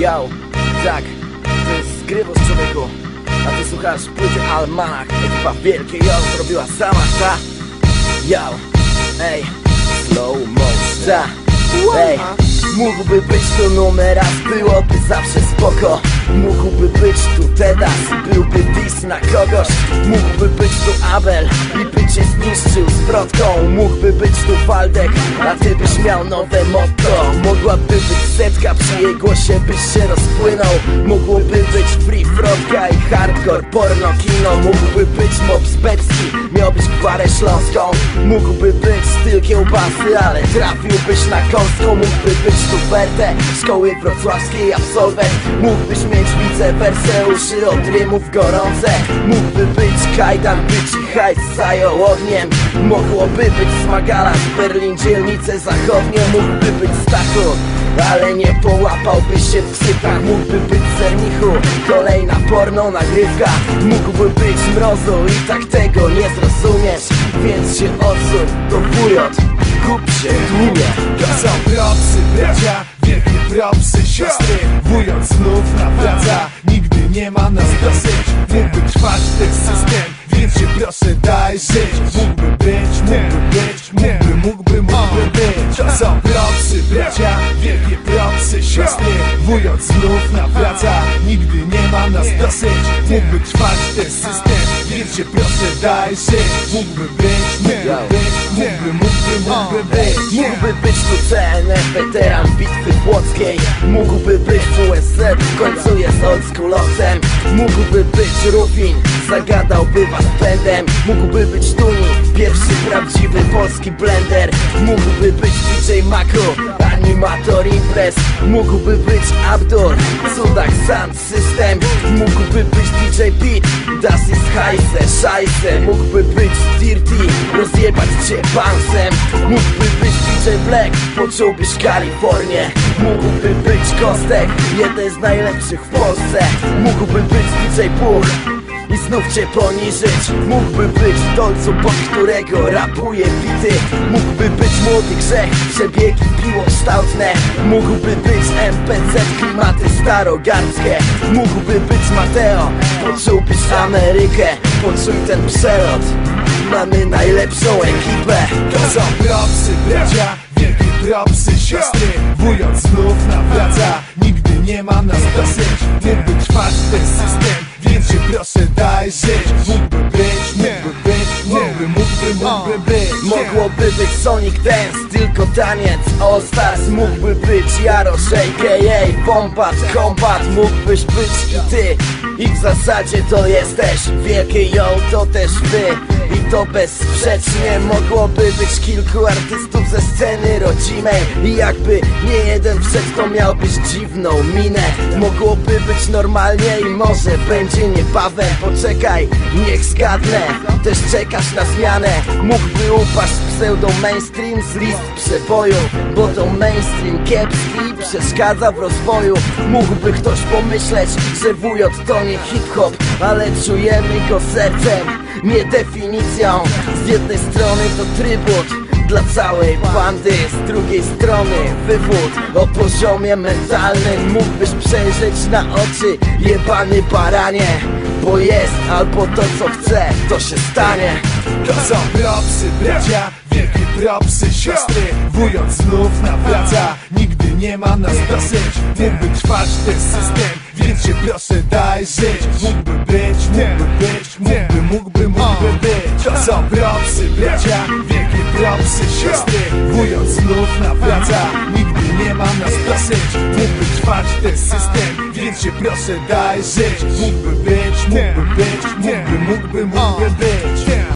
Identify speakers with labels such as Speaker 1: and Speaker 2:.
Speaker 1: Yo, tak, to jest Zgrywos człowieku. A ty słuchasz płyty Almanach Ekipa wielkie yo zrobiła sama ta. Yo, ej, slow motion. Ta Ej, mógłby być tu numer raz Byłoby zawsze spoko. Mógłby być tu teraz Byłby dis na kogoś. Mógłby być tu Abel I by cię zniszczył z wrotką Mógłby być tu Waldek A ty byś miał nowe motto. Mogłaby być setka Przy jej głosie byś się rozpłynął. Mógłby być free frotka i hardcore Porno kino. Mógłby być mob Pepsi Miałbyś gwarę śląską. Mógłby być styl kiełbasy Ale trafiłbyś na kąską. Mógłby być tu Werte Szkoły wrocławskiej absolwent. Mógłbyś mieć wicewersę Uszy od rymów gorące. Mógłby być kajdan By ci hajs zajął ogniem Mogłoby być smagala z Berlin Dzielnice zachodnie Mógłby być Stachu ale nie połapałby się w sypach Mógłby być Cernichu Kolejna porno nagrywka Mógłby być mrozu I tak tego nie zrozumiesz Więc się odsuń to wujot Kup się tłumie
Speaker 2: To są propsy bracia, wielkie propsy siostry. Wując znów nawraca, nigdy nie ma nas dosyć. Mógłby trwać ten system, więc się proszę daj żyć. Mógłby być, mógłby być, mógłby, mógłby, mógłby być. Są propsy bracia, wielkie propsy siostry Wując znów nawraca, nigdy nie ma nas dosyć. Mógłby trwać ten system, więc się proszę daj żyć Mógłby być, mógłby być, mógłby, mógłby, mógłby być.
Speaker 1: Mógłby być tu CNF, weteran bitwy płockiej. Mógłby być WSZ, w końcu jest oldschoolowcem Mógłby być Rufin, zagadałby was pędem Mógłby być Tuni, pierwszy prawdziwy polski blender. Mógłby być DJ Mako, animator imprez. Mógłby być Abdur, cudak sound system. Mógłby być DJ Pete, das ist hajse, szajse Mógłby być Dirty, rozjebać cię bansem. Mógłby być DJ Black, poczułbyś Kalifornię. Mógłby być Kostek, jeden z najlepszych w Polsce. Mógłby być DJ Puch i znów cię poniżyć. Mógłby być dolcu, pod którego rapuje bity. Mógłby być młody grzech, przebiegi piłokształtne Mógłby być MPC, klimaty starogardzkie. Mógłby być Mateo, poczułbyś Amerykę. Poczuj ten przelot, mamy najlepszą ekipę.
Speaker 2: To są propsy bracia, wielkie propsy siostry. Wując znów nawraca, nigdy nie ma nas dosyć Mógłby trwać ten system, proszę daj żyć. Mógłby być, mógłby być, mógłby, mógłby, mógłby być.
Speaker 1: Mogłoby być Sonic Dance, tylko taniec. All Stars Mógłby być Jarosz, a.k.a. Bombat, Kombat Mógłbyś być i ty. I w zasadzie to jesteś. Wielkie ją to też wy I to bezsprzecznie Mogłoby być kilku artystów ze sceny rodzimej. I jakby nie jeden wszedł to miałbyś dziwną minę. Mogłoby być normalnie i może będzie niebawem. Poczekaj, niech zgadnę Też czekasz na zmianę. Mógłby upaść pseudo mainstream z list przeboju Bo to mainstream kiepski przeszkadza w rozwoju. Mógłby ktoś pomyśleć, że WJ to nie hip-hop Ale czujemy go sercem, nie Z jednej strony to trybut dla całej bandy Z drugiej strony wywód o poziomie mentalnym. Mógłbyś przejrzeć na oczy jebany baranie Bo jest albo to co chce, to się stanie.
Speaker 2: To są propsy bracia, wielkie propsy siostry. Wując znów nawraca, nigdy nie ma nas dosyć. Mógłby trwać ten system, więc się proszę daj żyć. Mógłby być, mógłby być, mógłby, mógłby, mógłby być To są propsy bracia, wielkie propsy siostry Wując znów nawraca, nigdy nie ma nas dosyć Mógłby trwać ten system, więc się proszę daj żyć. Mógłby być, mógłby być, mógłby, mógłby, mógłby być